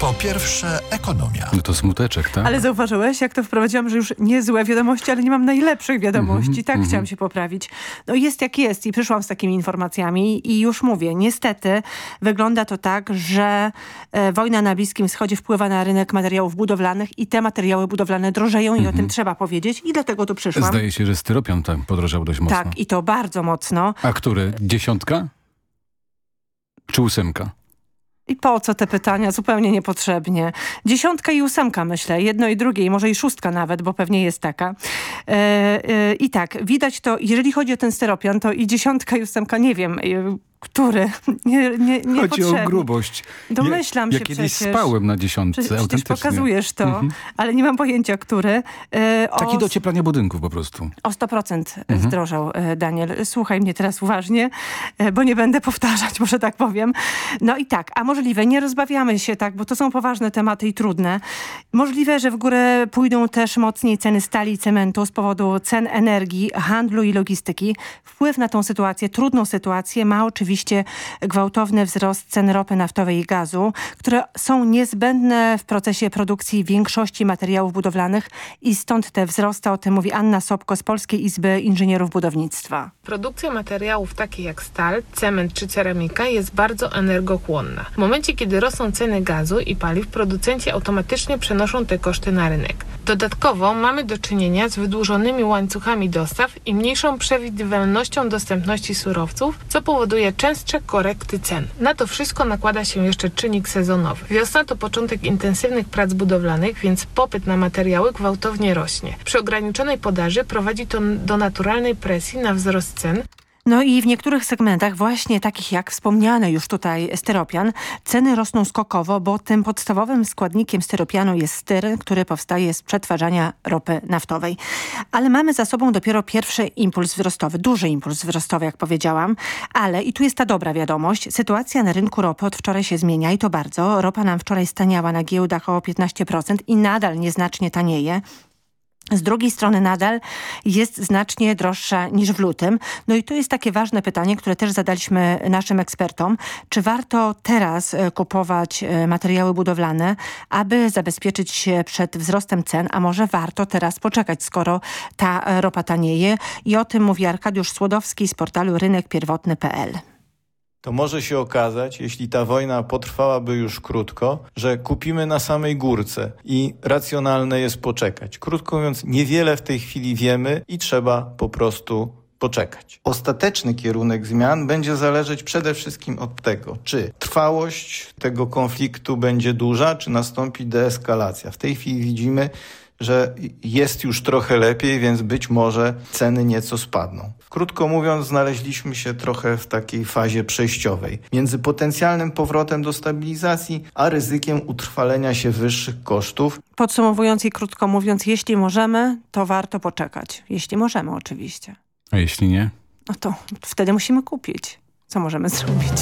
Po pierwsze, ekonomia. No to smuteczek, tak? Ale zauważyłeś, jak to wprowadziłam, że już nie złe wiadomości, ale nie mam najlepszych wiadomości. Mhm, tak mhm. chciałam się poprawić. No jest jak jest i przyszłam z takimi informacjami i już mówię, niestety wygląda to tak, że e, wojna na Bliskim Wschodzie wpływa na rynek materiałów budowlanych i te materiały budowlane drożeją i o tym trzeba powiedzieć i dlatego tu przyszłam. Mhm. Zdaje się, że styropian tak podrożał dość mocno. Tak, i to bardzo mocno. A który? Dziesiątka? Czy ósemka? I po co te pytania? Zupełnie niepotrzebnie. Dziesiątka i ósemka myślę, jedno i drugie i może i szóstka nawet, bo pewnie jest taka. E, e, I tak, widać to, jeżeli chodzi o ten styropian, to i dziesiątka i ósemka, nie wiem, e, który, <laughs> nie, nie, nie Chodzi o grubość. Domyślam ja, się ja kiedyś przecież. spałem na dziesiątce, Przecież autentycznie. pokazujesz to, Mhm. ale nie mam pojęcia, który. E, Taki o- do ocieplania budynków po prostu. o 100% Mhm. zdrożał e, Daniel. Słuchaj mnie teraz uważnie, e, bo nie będę powtarzać, <laughs> może tak powiem. No i tak, a możliwe, nie rozbawiamy się tak, bo to są poważne tematy i trudne. Możliwe, że w górę pójdą też mocniej ceny stali i cementu z powodu cen energii, handlu i logistyki. Wpływ na tą sytuację, trudną sytuację ma oczywiście gwałtowny wzrost cen ropy naftowej i gazu, które są niezbędne w procesie produkcji większości materiałów budowlanych i stąd te wzrosty, o tym mówi Anna Sobko z Polskiej Izby Inżynierów Budownictwa. Produkcja materiałów takich jak stal, cement czy ceramika jest bardzo energochłonna. W momencie, kiedy rosną ceny gazu i paliw, producenci automatycznie przenoszą te koszty na rynek. Dodatkowo mamy do czynienia z wydłużonymi łańcuchami dostaw i mniejszą przewidywalnością dostępności surowców, co powoduje częstsze korekty cen. Na to wszystko nakłada się jeszcze czynnik sezonowy. Wiosna to początek intensywnych prac budowlanych, więc popyt na materiały gwałtownie rośnie. Przy ograniczonej podaży prowadzi to do naturalnej presji na wzrost cen, No i w niektórych segmentach, właśnie takich jak wspomniany już tutaj styropian, ceny rosną skokowo, bo tym podstawowym składnikiem styropianu jest styr, który powstaje z przetwarzania ropy naftowej. Ale mamy za sobą dopiero pierwszy impuls wzrostowy, duży impuls wzrostowy, jak powiedziałam, ale i tu jest ta dobra wiadomość, sytuacja na rynku ropy od wczoraj się zmienia i to bardzo. Ropa nam wczoraj staniała na giełdach o 15% i nadal nieznacznie tanieje. Z drugiej strony nadal jest znacznie droższa niż w lutym. No i to jest takie ważne pytanie, które też zadaliśmy naszym ekspertom. Czy warto teraz e, kupować e, materiały budowlane, aby zabezpieczyć się przed wzrostem cen, a może warto teraz poczekać, skoro ta ropa tanieje? I o tym mówi Arkadiusz Słodowski z portalu rynekpierwotny.pl to może się okazać, jeśli ta wojna potrwałaby już krótko, że kupimy na samej górce i racjonalne jest poczekać. Krótko mówiąc, niewiele w tej chwili wiemy i trzeba po prostu poczekać. Ostateczny kierunek zmian będzie zależeć przede wszystkim od tego, czy trwałość tego konfliktu będzie duża, czy nastąpi deeskalacja. W tej chwili widzimy, że jest już trochę lepiej, więc być może ceny nieco spadną. Krótko mówiąc, znaleźliśmy się trochę w takiej fazie przejściowej między potencjalnym powrotem do stabilizacji, a ryzykiem utrwalenia się wyższych kosztów. Podsumowując i krótko mówiąc, jeśli możemy, to warto poczekać. Jeśli możemy oczywiście. A jeśli nie? No to wtedy musimy kupić. Co możemy zrobić?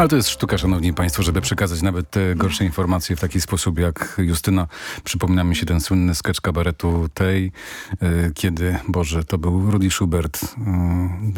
Ale to jest sztuka, szanowni państwo, żeby przekazać nawet te gorsze informacje w taki sposób jak Justyna. Przypomina mi się ten słynny sketch kabaretu tej, y, kiedy, Boże, to był Rudy Schubert,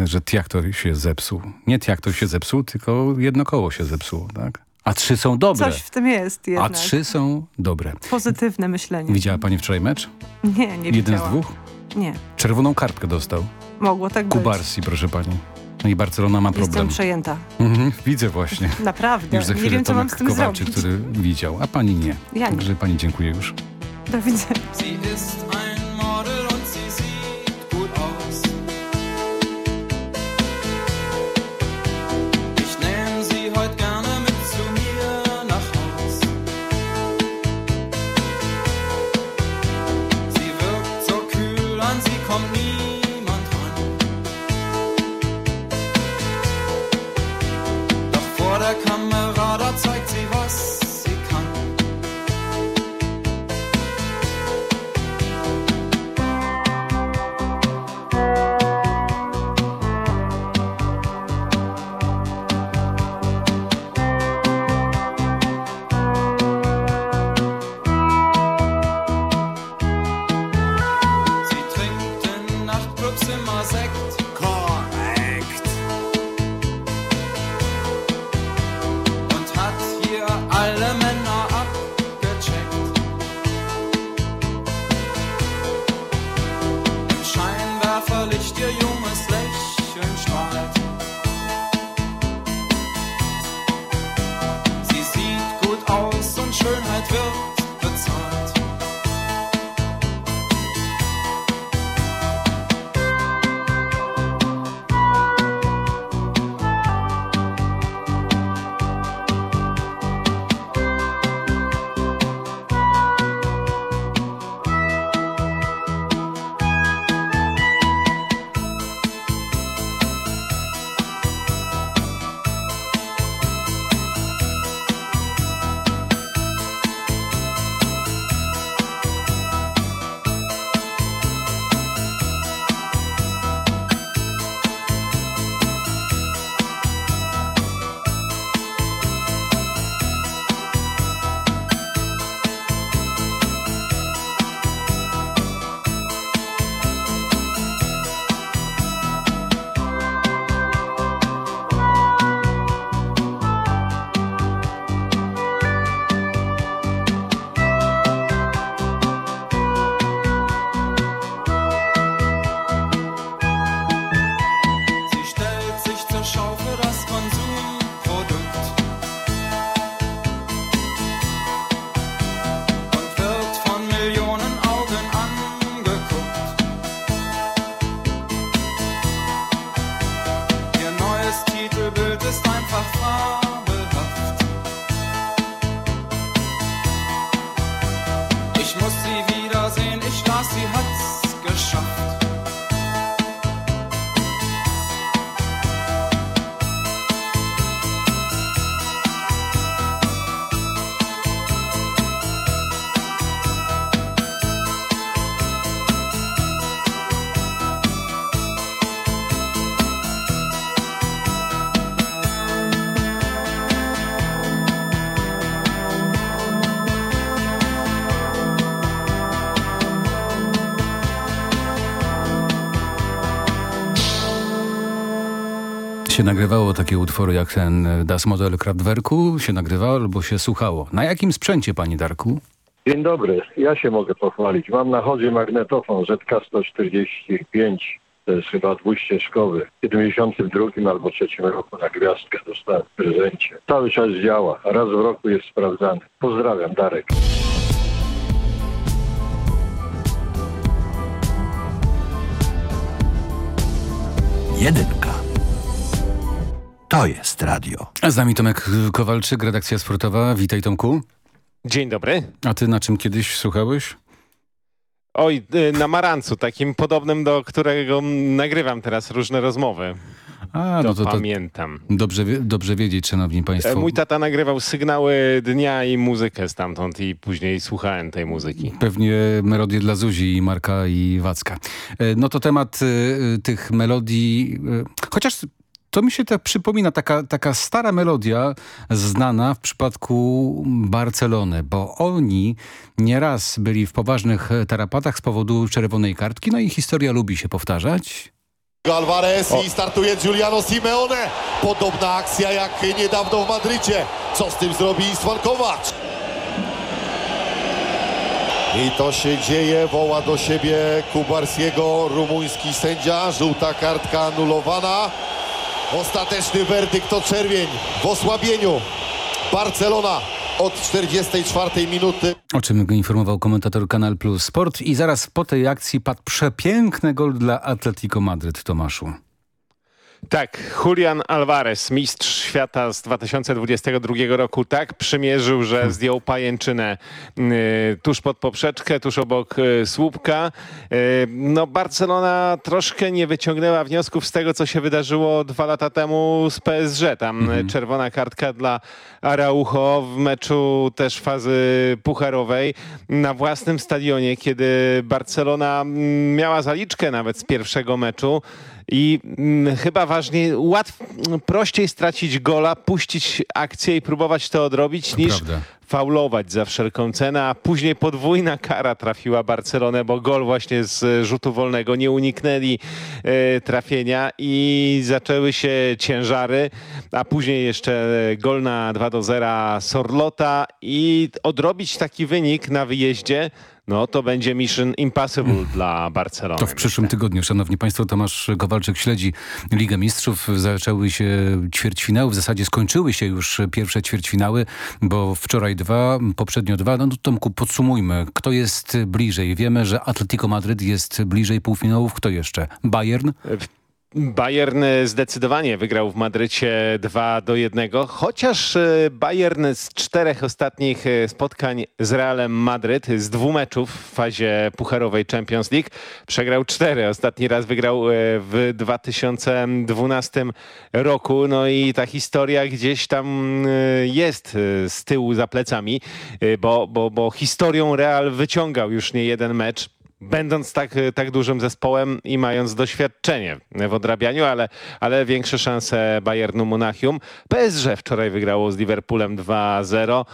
y, że traktor się zepsuł. Nie traktor się zepsuł, tylko jedno koło się zepsuło, tak? A trzy są dobre. Coś w tym jest jednak. A trzy są dobre. Pozytywne myślenie. Widziała pani wczoraj mecz? Nie, nie Jeden widziałam. z dwóch? Nie. Czerwoną kartkę dostał. Mogło tak być. Kubarsi, proszę pani. No i Barcelona ma problem. Jestem przejęta. Mhm, widzę właśnie. <laughs> Naprawdę. Już za nie chwilę wiem, co mam Tomek z tym Kowalczyk, zrobić. który widział, a pani nie. Ja nie. Także pani dziękuję już. Do widzenia. Się nagrywało takie utwory jak ten Das Model Kraftwerku? Się nagrywało albo się słuchało. Na jakim sprzęcie, panie Darku? Dzień dobry, ja się mogę pochwalić. Mam na chodzie magnetofon ZK-145, to jest chyba dwuścieżkowy. W 72 albo 3 roku na gwiazdkę dostałem w prezencie. Cały czas działa, raz w roku jest sprawdzany. Pozdrawiam, Darek. Jedynka. To jest radio. A z nami Tomek Kowalczyk, redakcja sportowa. Witaj Tomku. Dzień dobry. A ty na czym kiedyś słuchałeś? Oj, y, na Marancu, takim podobnym, do którego nagrywam teraz różne rozmowy. A, no to, to pamiętam. Dobrze, dobrze wiedzieć, szanowni państwo. E, Mój tata nagrywał sygnały dnia i muzykę stamtąd i później słuchałem tej muzyki. Pewnie melodie dla Zuzi i Marka i Wacka. E, No to temat y, tych melodii, chociaż to mi się tak przypomina taka, taka stara melodia znana w przypadku Barcelony, bo oni nieraz byli w poważnych tarapatach z powodu czerwonej kartki, no i historia lubi się powtarzać. Alvarez i startuje Giuliano Simeone. Podobna akcja jak niedawno w Madrycie. Co z tym zrobi Istvan? I to się dzieje, woła do siebie Kubarskiego, rumuński sędzia. Żółta kartka anulowana. Ostateczny werdykt to czerwień w osłabieniu. Barcelona od 44 minuty. O czym informował komentator Kanal Plus Sport i zaraz po tej akcji padł przepiękny gol dla Atletico Madryt, Tomaszu. Tak, Julian Alvarez, mistrz świata z 2022 roku, tak przymierzył, że zdjął pajęczynę y, tuż pod poprzeczkę, tuż obok y, słupka. Y, no Barcelona troszkę nie wyciągnęła wniosków z tego, co się wydarzyło dwa lata temu z PSG. Tam y, czerwona kartka dla Araujo w meczu też fazy pucharowej na własnym stadionie, kiedy Barcelona mm, miała zaliczkę nawet z pierwszego meczu. I mm, chyba ważniej, łatw, prościej stracić gola, puścić akcję i próbować to odrobić, niż prawda. faulować za wszelką cenę, a później podwójna kara trafiła Barcelonę, bo gol właśnie z rzutu wolnego, nie uniknęli e, trafienia i zaczęły się ciężary, a później jeszcze gol na 2 do 0 Sorlota i odrobić taki wynik na wyjeździe, no to będzie mission impossible dla Barcelony. To w przyszłym tygodniu, szanowni państwo, Tomasz Kowalczyk śledzi Ligę Mistrzów. Zaczęły się ćwierćfinały, w zasadzie skończyły się już pierwsze ćwierćfinały, bo wczoraj dwa, poprzednio dwa. No to Tomku, podsumujmy. Kto jest bliżej? Wiemy, że Atletico Madryt jest bliżej półfinałów. Kto jeszcze? Bayern? Bayern zdecydowanie wygrał w Madrycie 2 do 1, chociaż e, Bayern z czterech ostatnich e, spotkań z Realem Madryt, z dwóch meczów w fazie pucharowej Champions League, przegrał cztery. Ostatni raz wygrał e, w 2012 roku. No i ta historia gdzieś tam jest z tyłu za plecami, bo, bo, bo historią Real wyciągał już nie jeden mecz będąc tak, tak dużym zespołem i mając doświadczenie w odrabianiu, ale, ale większe szanse Bayernu Monachium. PSG wczoraj wygrało z Liverpoolem 2-0.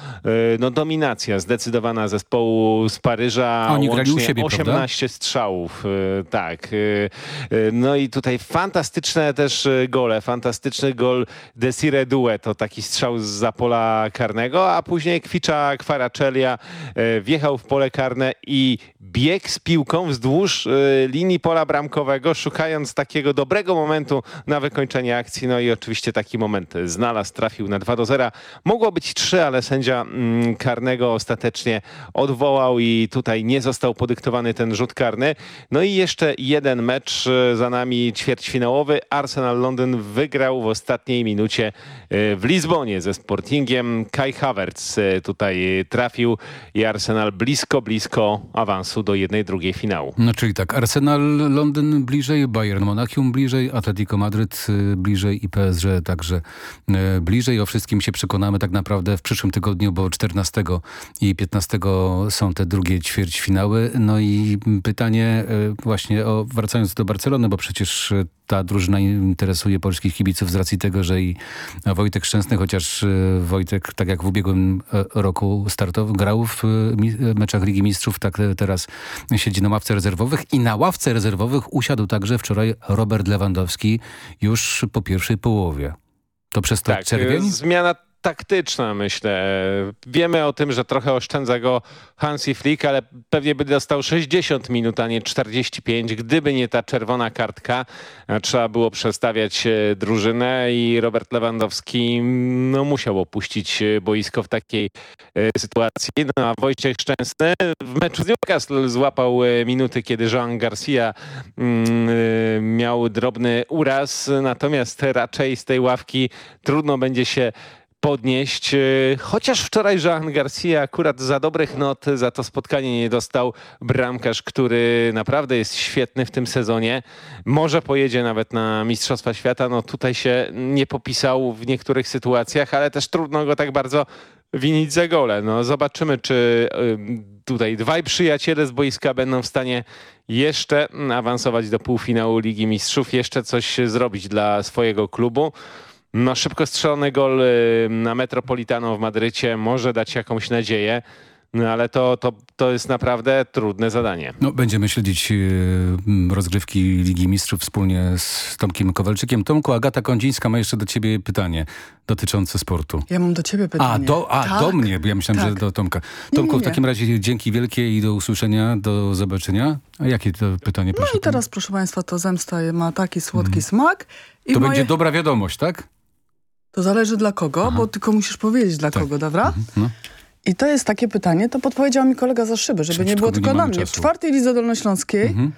No dominacja zdecydowana zespołu z Paryża. Oni grali u siebie, 18 prawda? strzałów. y, Tak. y, y, No i tutaj fantastyczne też y, gole. Fantastyczny gol Desire Due, to taki strzał z pola karnego, a później Kwicza Kwaracelia y, wjechał w pole karne i bieg z piłką wzdłuż y, linii pola bramkowego, szukając takiego dobrego momentu na wykończenie akcji. No i oczywiście taki moment znalazł, trafił na 2 do 0. Mogło być 3, ale sędzia mm, karnego ostatecznie odwołał i tutaj nie został podyktowany ten rzut karny. No i jeszcze jeden mecz y, za nami ćwierćfinałowy. Arsenal Londyn wygrał w ostatniej minucie y, w Lizbonie ze Sportingiem. Kai Havertz tutaj trafił i Arsenal blisko, blisko awansu do jednej drugiej finału. No czyli tak, Arsenal Londyn bliżej, Bayern Monachium bliżej, Atletico Madryt y, bliżej i PSG także y, bliżej. O wszystkim się przekonamy tak naprawdę w przyszłym tygodniu, bo 14 i 15 są te drugie ćwierćfinały. No i pytanie y, właśnie o, wracając do Barcelony, bo przecież ta drużyna interesuje polskich kibiców z racji tego, że i Wojtek Szczęsny, chociaż Wojtek, tak jak w ubiegłym roku startował, grał w meczach Ligi Mistrzów, tak teraz się siedzi na ławce rezerwowych i na ławce rezerwowych usiadł także wczoraj Robert Lewandowski już po pierwszej połowie. To przez to tak, czerwień? Zmiana taktyczna, myślę. Wiemy o tym, że trochę oszczędza go Hansi Flick, ale pewnie by dostał 60 minut, a nie 45. Gdyby nie ta czerwona kartka, trzeba było przestawiać e, drużynę i Robert Lewandowski no, musiał opuścić e, boisko w takiej e, sytuacji. No, a Wojciech Szczęsny w meczu z Newcastle złapał minuty, kiedy Joan Garcia mm, miał drobny uraz, natomiast raczej z tej ławki trudno będzie się podnieść. E, chociaż wczoraj Jean Garcia akurat za dobrych not za to spotkanie nie dostał bramkarz, który naprawdę jest świetny w tym sezonie. Może pojedzie nawet na Mistrzostwa Świata. No tutaj się nie popisał w niektórych sytuacjach, ale też trudno go tak bardzo winić za gole. No zobaczymy, czy tutaj dwaj przyjaciele z boiska będą w stanie jeszcze awansować do półfinału Ligi Mistrzów, jeszcze coś zrobić dla swojego klubu. No szybko strzelony gol y, na Metropolitano w Madrycie może dać jakąś nadzieję. No ale to, to, to jest naprawdę trudne zadanie. No, będziemy śledzić yy, rozgrywki Ligi Mistrzów wspólnie z Tomkiem Kowalczykiem. Tomku, Agata Kondzińska ma jeszcze do ciebie pytanie dotyczące sportu. Ja mam do ciebie pytanie. A, do, a tak? do mnie, bo ja myślałem, tak. że do Tomka. Tomku, nie, nie. w takim razie dzięki wielkie i do usłyszenia, do zobaczenia. A jakie to pytanie, proszę? No i teraz, proszę państwa, to zemsta ma taki słodki mm. smak. I to moje... będzie dobra wiadomość, tak? To zależy dla kogo, Aha. bo tylko musisz powiedzieć dla tak. kogo, dobra? Mhm. No. I to jest takie pytanie, to podpowiedział mi kolega za szyby, żeby nie było tylko nie na mnie. Czasu. W czwartej lidze dolnośląskiej mhm.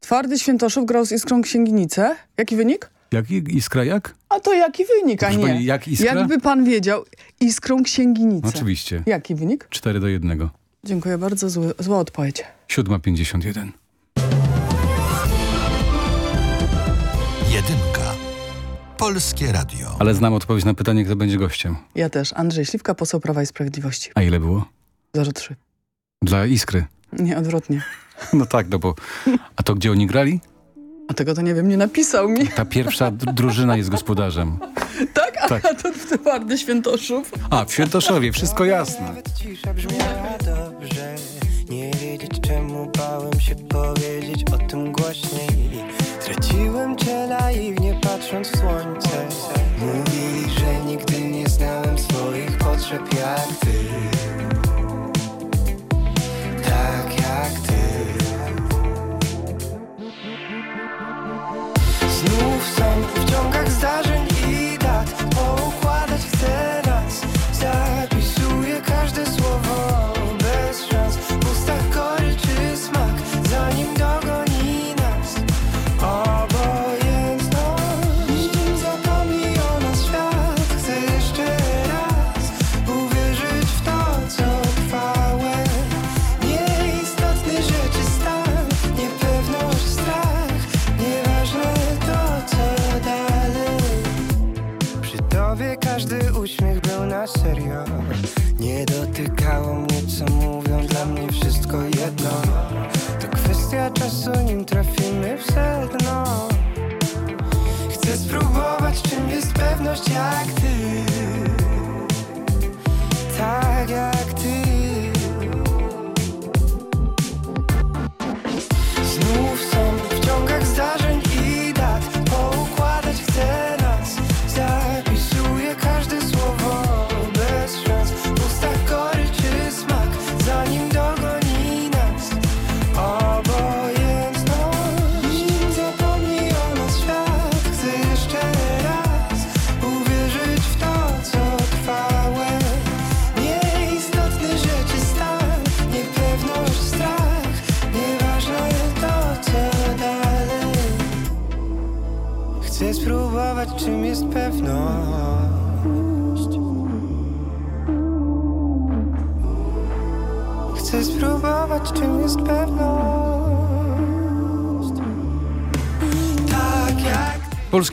Twardy Świętoszów grał z Iskrą Księgnice. Jaki wynik? Jaki? Iskra jak? A to jaki wynik, a nie? Jak Iskra? Jakby pan wiedział, Iskrą Księgnicę. Oczywiście. Jaki wynik? 4 do 1. Dziękuję bardzo, zły, zła odpowiedź. 7.51. Polskie Radio. Ale znam odpowiedź na pytanie, kto będzie gościem. Ja też. Andrzej Śliwka, poseł Prawa i Sprawiedliwości. A ile było? 0,3. Dla Iskry? Nie, odwrotnie. <laughs> No tak, no bo... A to gdzie oni grali? A tego to nie wiem, nie napisał mi. Ta pierwsza drużyna jest gospodarzem. <laughs> Tak? A, tak. to w Twardy Świętoszów? A, w Świętoszowie, wszystko jasne. Nawet cisza brzmiała dobrze Nie wiedzieć czemu bałem się powiedzieć Naiwnie patrząc w słońce. Mówili, że nigdy nie znałem swoich potrzeb jak ty. Tak jak ty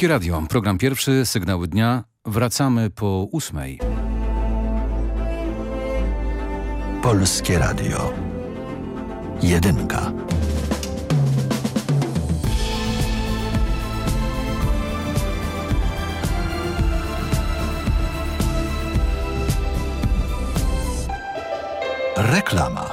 Polskie Radio, program pierwszy, sygnały dnia. Wracamy po ósmej. Polskie Radio. Jedynka. Reklama.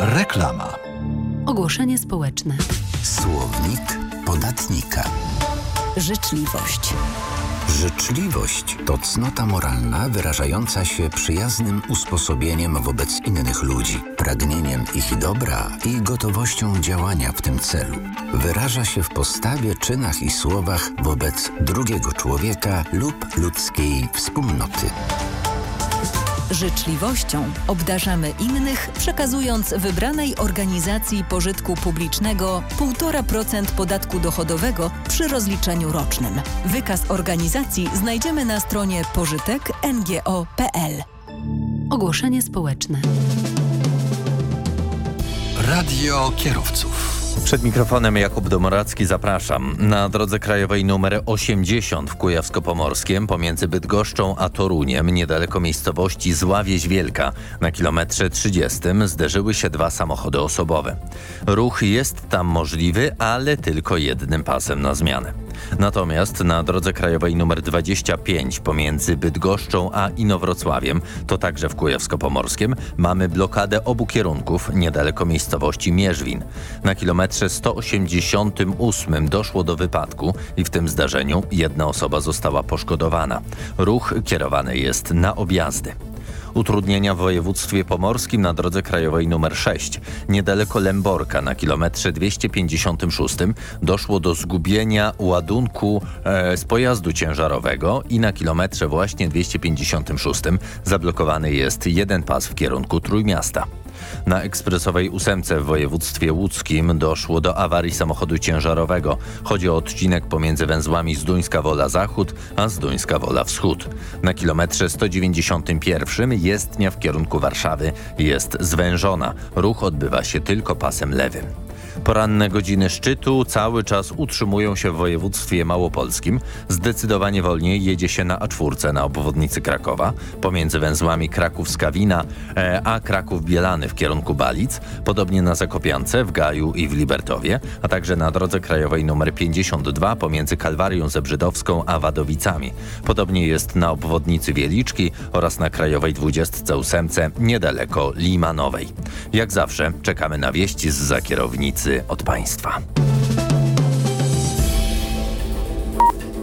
Reklama. Ogłoszenie społeczne. Słownik podatnika. Życzliwość. Życzliwość to cnota moralna wyrażająca się przyjaznym usposobieniem wobec innych ludzi, pragnieniem ich dobra i gotowością działania w tym celu. Wyraża się w postawie, czynach i słowach wobec drugiego człowieka lub ludzkiej wspólnoty. Życzliwością obdarzamy innych, przekazując wybranej organizacji pożytku publicznego 1,5% podatku dochodowego przy rozliczeniu rocznym. Wykaz organizacji znajdziemy na stronie pożytek.ngo.pl. Ogłoszenie społeczne. Radio kierowców. Przed mikrofonem Jakub Domoracki zapraszam. Na drodze krajowej nr 80 w Kujawsko-Pomorskiem pomiędzy Bydgoszczą a Toruniem, niedaleko miejscowości Zławieź Wielka, na kilometrze 30 zderzyły się dwa samochody osobowe. Ruch jest tam możliwy, ale tylko jednym pasem na zmianę. Natomiast na drodze krajowej nr 25 pomiędzy Bydgoszczą a Inowrocławiem, to także w Kujawsko-Pomorskiem, mamy blokadę obu kierunków niedaleko miejscowości Mierzwin. Na kilometrze 188 doszło do wypadku i w tym zdarzeniu jedna osoba została poszkodowana. Ruch kierowany jest na objazdy. Utrudnienia w województwie pomorskim na drodze krajowej nr 6. Niedaleko Lęborka na kilometrze 256 doszło do zgubienia ładunku e, z pojazdu ciężarowego i na kilometrze właśnie 256 zablokowany jest jeden pas w kierunku Trójmiasta. Na ekspresowej ósemce w województwie łódzkim doszło do awarii samochodu ciężarowego. Chodzi o odcinek pomiędzy węzłami Zduńska Wola Zachód a Zduńska Wola Wschód. Na kilometrze 191 jezdnia w kierunku Warszawy jest zwężona. Ruch odbywa się tylko pasem lewym. Poranne godziny szczytu cały czas utrzymują się w województwie małopolskim. Zdecydowanie wolniej jedzie się na A4 na obwodnicy Krakowa, pomiędzy węzłami Kraków-Skawina e, a Kraków-Bielany w kierunku Balic, podobnie na Zakopiance, w Gaju i w Libertowie, a także na drodze krajowej nr 52 pomiędzy Kalwarią Zebrzydowską a Wadowicami. Podobnie jest na obwodnicy Wieliczki oraz na krajowej 28 niedaleko Limanowej. Jak zawsze czekamy na wieści z za od państwa.